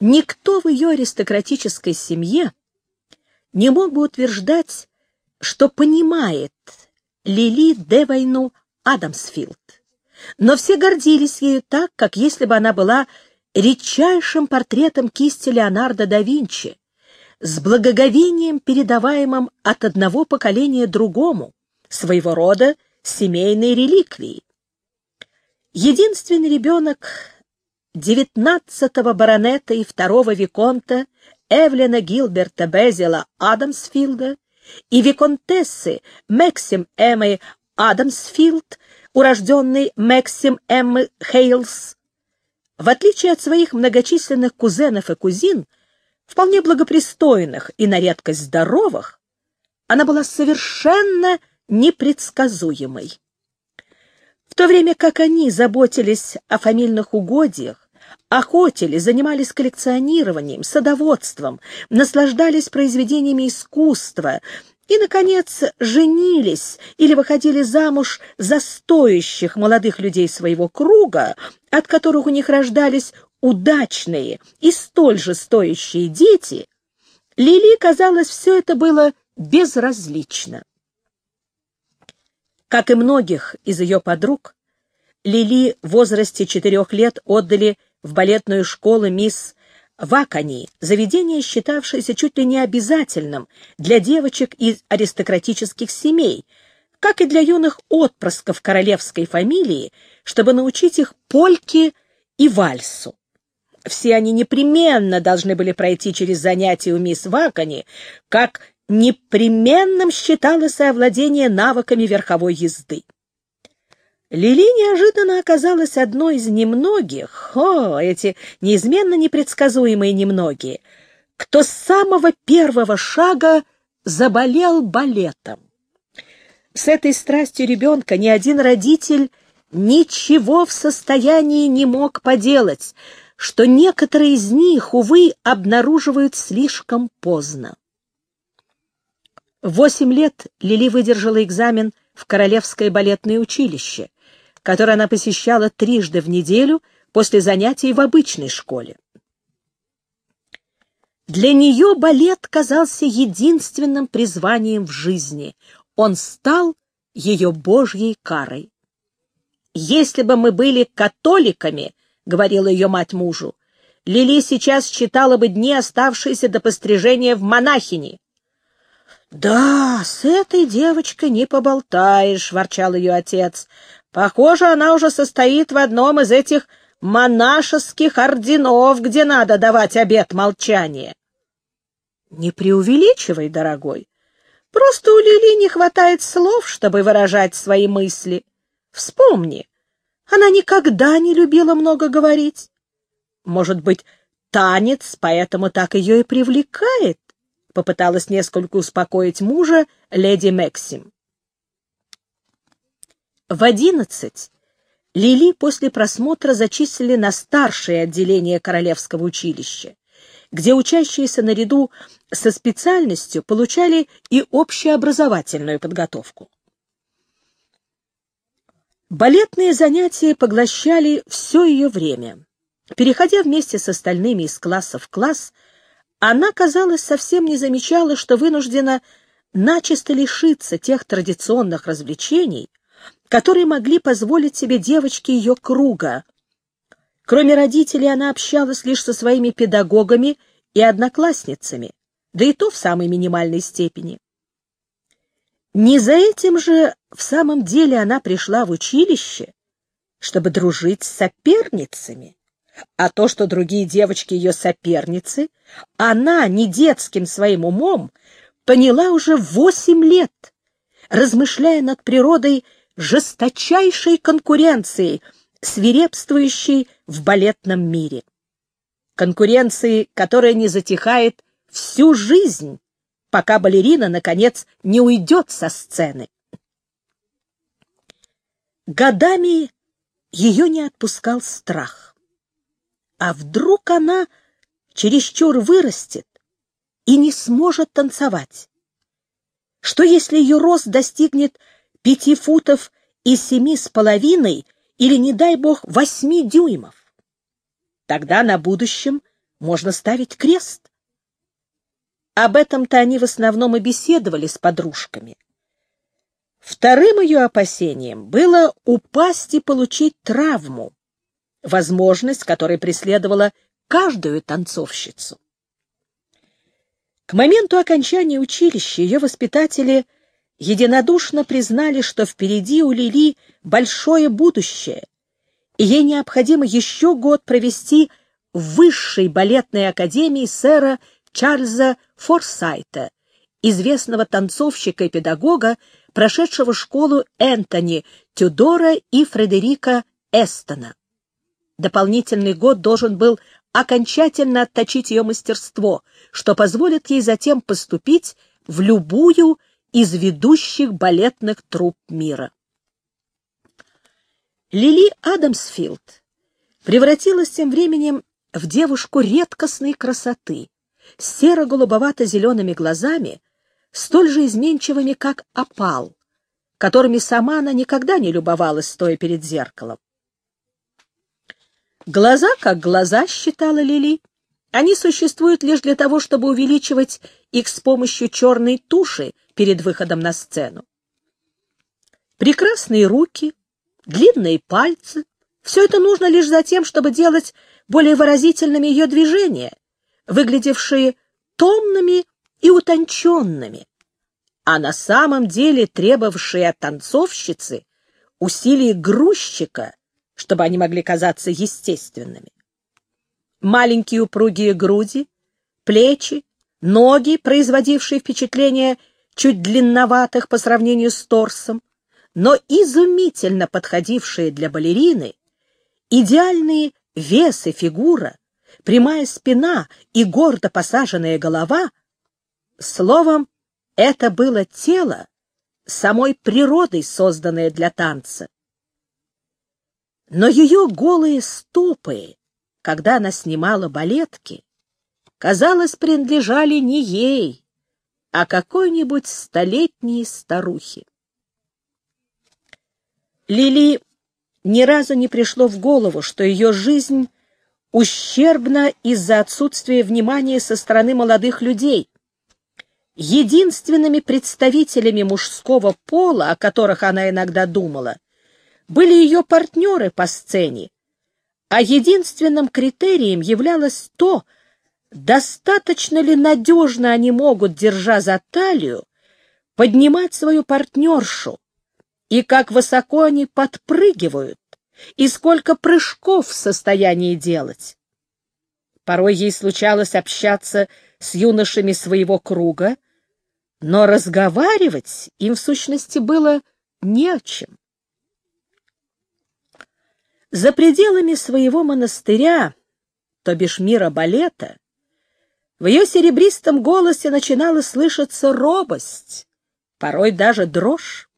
Никто в ее аристократической семье не мог бы утверждать, что понимает Лили Девайну Адамсфилд. Но все гордились ею так, как если бы она была редчайшим портретом кисти Леонардо да Винчи, с благоговением, передаваемым от одного поколения другому, своего рода семейной реликвией. Единственный ребенок девятнадцатого баронета и второго виконта Эвлина Гилберта Безила Адамсфилда и виконтессы Мэксим Эммы Адамсфилд, урожденной Мэксим Эммы Хейлс, в отличие от своих многочисленных кузенов и кузин, вполне благопристойных и на редкость здоровых, она была совершенно непредсказуемой. В то время как они заботились о фамильных угодьях, охотили, занимались коллекционированием, садоводством, наслаждались произведениями искусства и, наконец, женились или выходили замуж за стоящих молодых людей своего круга, от которых у них рождались удачные и столь же стоящие дети, Лили, казалось, все это было безразлично. Как и многих из ее подруг, Лили в возрасте четырех лет отдали в балетную школу мисс Вакани, заведение, считавшееся чуть ли не обязательным для девочек из аристократических семей, как и для юных отпрысков королевской фамилии, чтобы научить их польке и вальсу. Все они непременно должны были пройти через занятия у мисс Вакани, как непременным считалось овладение навыками верховой езды. Лили неожиданно оказалась одной из немногих, о, эти неизменно непредсказуемые немногие, кто с самого первого шага заболел балетом. С этой страстью ребенка ни один родитель ничего в состоянии не мог поделать, что некоторые из них, увы, обнаруживают слишком поздно. Восемь лет Лили выдержала экзамен в Королевское балетное училище — который она посещала трижды в неделю после занятий в обычной школе. Для нее балет казался единственным призванием в жизни. Он стал ее божьей карой. «Если бы мы были католиками, — говорила ее мать мужу, — Лили сейчас читала бы дни, оставшиеся до пострижения в монахини». «Да, с этой девочкой не поболтаешь», — ворчал ее отец. Похоже, она уже состоит в одном из этих монашеских орденов, где надо давать обет молчания. Не преувеличивай, дорогой. Просто у Лили не хватает слов, чтобы выражать свои мысли. Вспомни, она никогда не любила много говорить. Может быть, танец поэтому так ее и привлекает? Попыталась несколько успокоить мужа леди Максим. В одиннадцать Лили после просмотра зачислили на старшее отделение Королевского училища, где учащиеся наряду со специальностью получали и общеобразовательную подготовку. Балетные занятия поглощали все ее время. Переходя вместе с остальными из класса в класс, она, казалось, совсем не замечала, что вынуждена начисто лишиться тех традиционных развлечений, которые могли позволить себе девочки ее круга. Кроме родителей, она общалась лишь со своими педагогами и одноклассницами, да и то в самой минимальной степени. Не за этим же в самом деле она пришла в училище, чтобы дружить с соперницами. А то, что другие девочки ее соперницы, она не детским своим умом поняла уже восемь лет, размышляя над природой жесточайшей конкуренции, свирепствующей в балетном мире. Конкуренции, которая не затихает всю жизнь, пока балерина, наконец, не уйдет со сцены. Годами ее не отпускал страх. А вдруг она чересчур вырастет и не сможет танцевать? Что если ее рост достигнет пяти футов и семи с половиной или, не дай бог, восьми дюймов. Тогда на будущем можно ставить крест. Об этом-то они в основном и беседовали с подружками. Вторым ее опасением было упасть и получить травму, возможность, которая преследовала каждую танцовщицу. К моменту окончания училища ее воспитатели единодушно признали, что впереди у Лили большое будущее, и ей необходимо еще год провести в высшей балетной академии сэра Чарльза Форсайта, известного танцовщика и педагога, прошедшего школу Энтони Тюдора и Фредерика Эстона. Дополнительный год должен был окончательно отточить ее мастерство, что позволит ей затем поступить в любую из ведущих балетных труп мира. Лили Адамсфилд превратилась тем временем в девушку редкостной красоты, с серо-голубовато-зелеными глазами, столь же изменчивыми, как опал, которыми сама она никогда не любовалась, стоя перед зеркалом. Глаза как глаза, считала Лили, они существуют лишь для того, чтобы увеличивать их с помощью черной туши перед выходом на сцену. Прекрасные руки, длинные пальцы — все это нужно лишь за тем, чтобы делать более выразительными ее движения, выглядевшие томными и утонченными, а на самом деле требовавшие от танцовщицы усилий грузчика, чтобы они могли казаться естественными. Маленькие упругие груди, плечи, ноги, производившие впечатление чуть длинноватых по сравнению с торсом, но изумительно подходившие для балерины, идеальные вес и фигура, прямая спина и гордо посаженная голова, словом, это было тело, самой природой созданное для танца. Но ее голые стопы, когда она снимала балетки, казалось, принадлежали не ей, а какой-нибудь столетней старухе. Лили ни разу не пришло в голову, что ее жизнь ущербна из-за отсутствия внимания со стороны молодых людей. Единственными представителями мужского пола, о которых она иногда думала, были ее партнеры по сцене, а единственным критерием являлось то, достаточно ли надежно они могут, держа за талию, поднимать свою партнершу, и как высоко они подпрыгивают, и сколько прыжков в состоянии делать. Порой ей случалось общаться с юношами своего круга, но разговаривать им в сущности было не о чем. За пределами своего монастыря, то бишь мира балета, в ее серебристом голосе начинала слышаться робость, порой даже дрожь.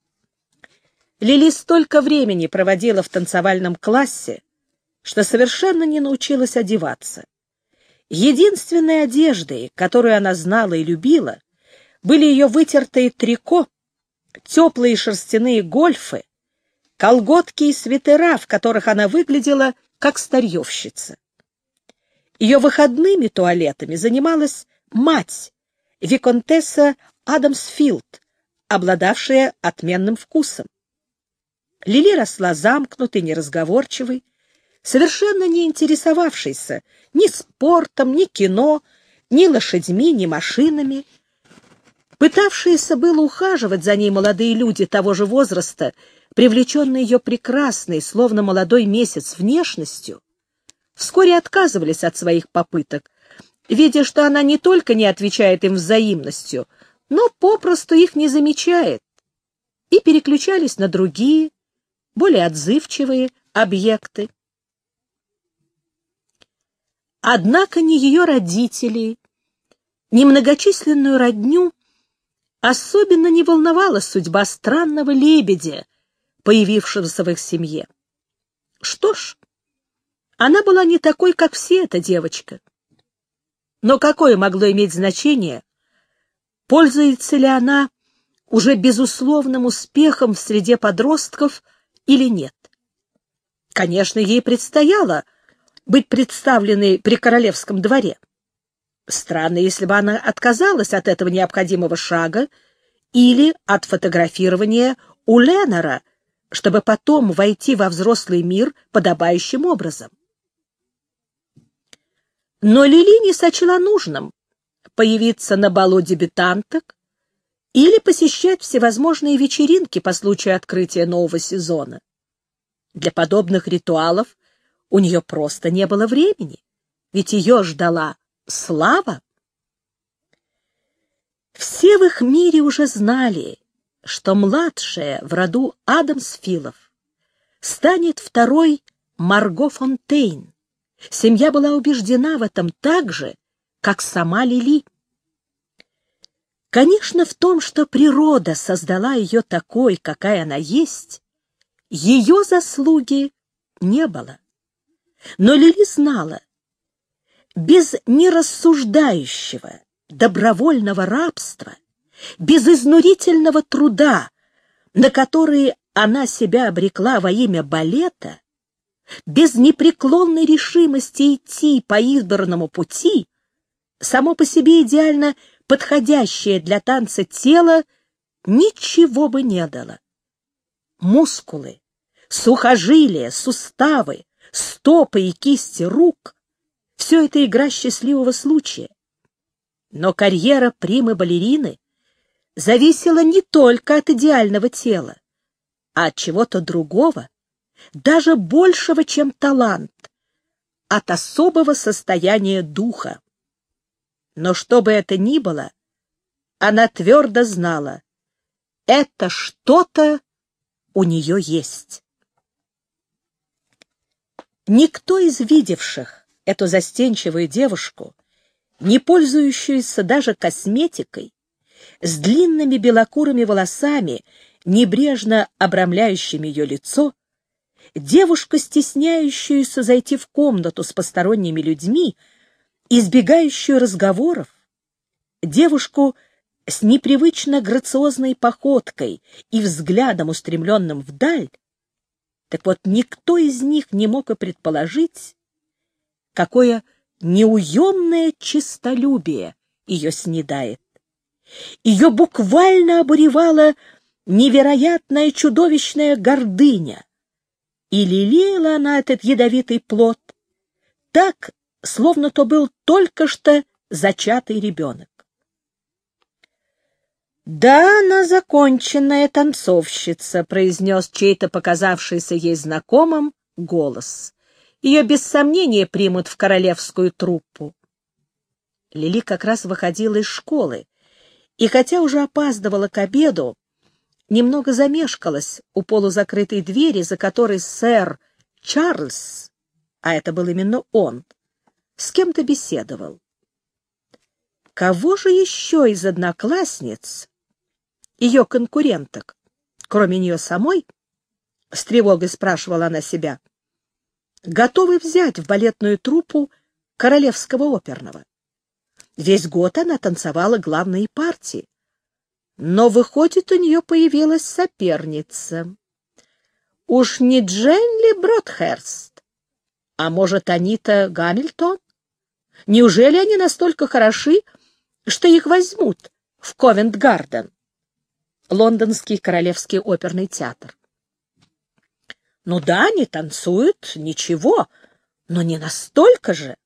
Лили столько времени проводила в танцевальном классе, что совершенно не научилась одеваться. Единственной одеждой, которую она знала и любила, были ее вытертые трико, теплые шерстяные гольфы, колготки и свитера, в которых она выглядела как старьевщица. Ее выходными туалетами занималась мать, виконтесса Адамсфилд, обладавшая отменным вкусом. Лили росла замкнутой, неразговорчивой, совершенно не интересовавшейся ни спортом, ни кино, ни лошадьми, ни машинами. Пытавшиеся было ухаживать за ней молодые люди того же возраста, привлеченные ее прекрасной, словно молодой месяц, внешностью, вскоре отказывались от своих попыток, видя, что она не только не отвечает им взаимностью, но попросту их не замечает, и переключались на другие, более отзывчивые объекты. Однако ни ее родители, ни многочисленную родню особенно не волновала судьба странного лебедя, появившегося в их семье. Что ж, она была не такой, как все эта девочка. Но какое могло иметь значение, пользуется ли она уже безусловным успехом в среде подростков или нет. Конечно, ей предстояло быть представленной при королевском дворе. Странно, если бы она отказалась от этого необходимого шага или от фотографирования у Леннера, чтобы потом войти во взрослый мир подобающим образом. Но Лили не сочла нужным появиться на балу дебютанток или посещать всевозможные вечеринки по случаю открытия нового сезона. Для подобных ритуалов у нее просто не было времени, ведь ее ждала слава. Все в их мире уже знали, что младшая в роду Адамсфилов станет второй Марго Фонтейн. Семья была убеждена в этом так же, как сама Лили. Конечно, в том, что природа создала ее такой, какая она есть, ее заслуги не было. Но Лили знала, без нерассуждающего, добровольного рабства, без изнурительного труда, на который она себя обрекла во имя балета, без непреклонной решимости идти по избранному пути, само по себе идеально подходящее для танца тело ничего бы не дало. Мускулы, сухожилия, суставы, стопы и кисти рук — все это игра счастливого случая. Но карьера примы-балерины зависела не только от идеального тела, а от чего-то другого, даже большего, чем талант, от особого состояния духа. Но что бы это ни было, она твердо знала, это что-то у нее есть. Никто из видевших эту застенчивую девушку, не пользующуюся даже косметикой, с длинными белокурыми волосами, небрежно обрамляющими ее лицо, девушка, стесняющуюся зайти в комнату с посторонними людьми, избегающую разговоров, девушку с непривычно грациозной походкой и взглядом, устремленным вдаль, так вот никто из них не мог и предположить, какое неуемное честолюбие ее снедает. Ее буквально обуревала невероятная чудовищная гордыня, и лелеяла она этот ядовитый плод так, словно то был только что зачатый ребенок. «Да, она законченная танцовщица», — произнес чей-то показавшийся ей знакомым голос. «Ее без сомнения примут в королевскую труппу». Лили как раз выходила из школы, и хотя уже опаздывала к обеду, немного замешкалась у полузакрытой двери, за которой сэр Чарльз, а это был именно он, с кем-то беседовал. Кого же еще из одноклассниц ее конкуренток, кроме нее самой, с тревогой спрашивала она себя, готовы взять в балетную труппу королевского оперного. Весь год она танцевала главные партии. Но, выходит, у нее появилась соперница. Уж не Дженли Бродхерст? А может, Анита Гамильтон? Неужели они настолько хороши, что их возьмут в Ковент-Гарден? Лондонский Королевский оперный театр. Ну да, они танцуют, ничего, но не настолько же.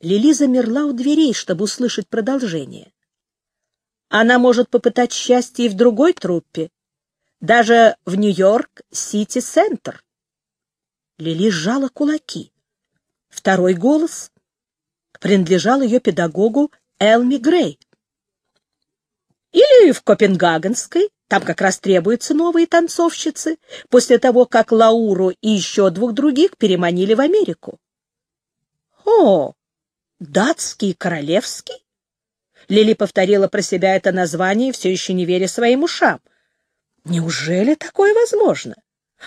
Лили замерла у дверей, чтобы услышать продолжение. Она может попытать счастье и в другой труппе, даже в Нью-Йорк Сити-Центр. Лили сжала кулаки. Второй голос принадлежал ее педагогу Элми Грей. Или в Копенгагенской, там как раз требуются новые танцовщицы, после того, как Лауру и еще двух других переманили в Америку. О, датский королевский? Лили повторила про себя это название, все еще не веря своим ушам. Неужели такое возможно?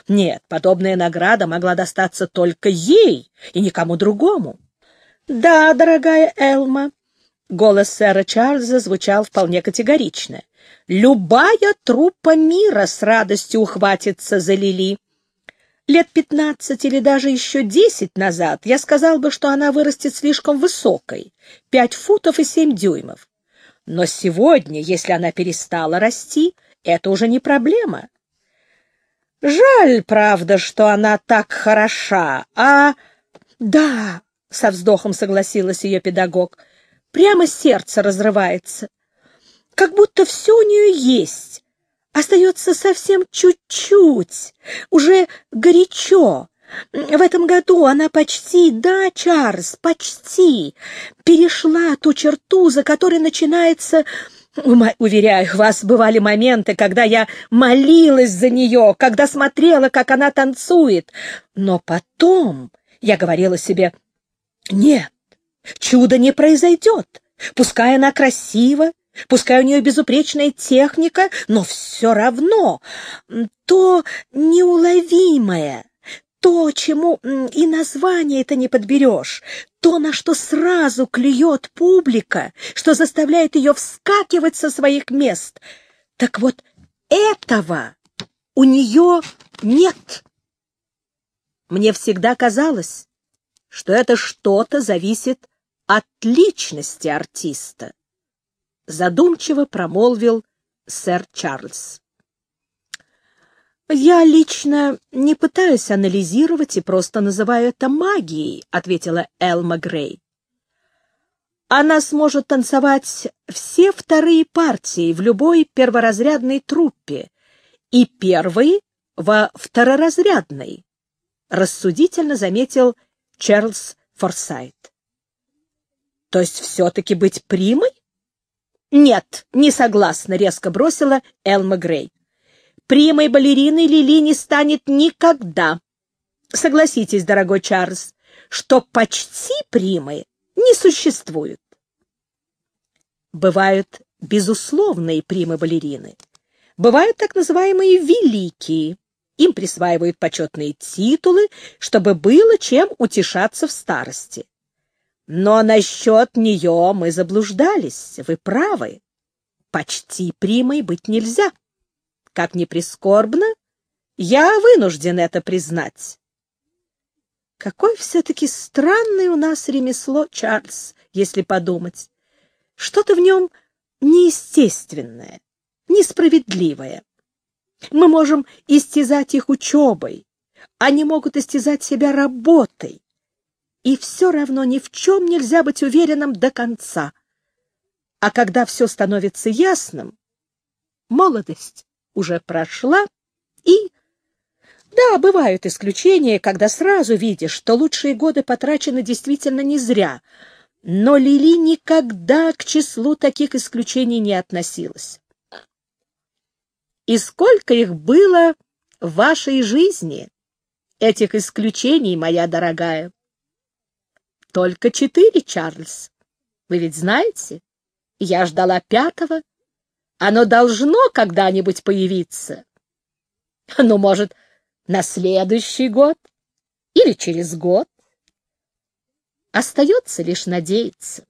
Нет, подобная награда могла достаться только ей и никому другому. Да, дорогая Элма, Голос сэра Чарльза звучал вполне категорично. «Любая труппа мира с радостью ухватится за Лили. Лет пятнадцать или даже еще десять назад я сказал бы, что она вырастет слишком высокой, пять футов и семь дюймов. Но сегодня, если она перестала расти, это уже не проблема. Жаль, правда, что она так хороша, а... Да, со вздохом согласилась ее педагог, прямо сердце разрывается. Как будто все у нее есть, Остается совсем чуть-чуть, уже горячо. В этом году она почти, да, Чарльз, почти перешла ту черту, за которой начинается... Уверяю вас, бывали моменты, когда я молилась за нее, когда смотрела, как она танцует. Но потом я говорила себе, нет, чудо не произойдет. Пускай она красива, Пускай у нее безупречная техника, но все равно то неуловимое, то, чему и название это не подберешь, то, на что сразу клюет публика, что заставляет ее вскакивать со своих мест. Так вот, этого у нее нет. Мне всегда казалось, что это что-то зависит от личности артиста задумчиво промолвил сэр Чарльз. «Я лично не пытаюсь анализировать и просто называю это магией», — ответила Элма Грей. «Она сможет танцевать все вторые партии в любой перворазрядной труппе и первые во второразрядной», — рассудительно заметил Чарльз Форсайт. «То есть все-таки быть примой?» «Нет, не согласна», — резко бросила Элма Грей. «Примой балериной Лили не станет никогда. Согласитесь, дорогой Чарльз, что почти примы не существует». Бывают безусловные примы-балерины. Бывают так называемые «великие». Им присваивают почетные титулы, чтобы было чем утешаться в старости. Но насчет нее мы заблуждались, вы правы. Почти примой быть нельзя. Как ни прискорбно, я вынужден это признать. Какое все-таки странное у нас ремесло, Чарльз, если подумать. Что-то в нем неестественное, несправедливое. Мы можем истязать их учебой, они могут истязать себя работой, и все равно ни в чем нельзя быть уверенным до конца. А когда все становится ясным, молодость уже прошла, и... Да, бывают исключения, когда сразу видишь, что лучшие годы потрачены действительно не зря, но Лили никогда к числу таких исключений не относилась. И сколько их было в вашей жизни, этих исключений, моя дорогая? Только четыре, Чарльз. Вы ведь знаете? Я ждала пятого. Оно должно когда-нибудь появиться. Ну, может, на следующий год или через год. Остается лишь надеяться.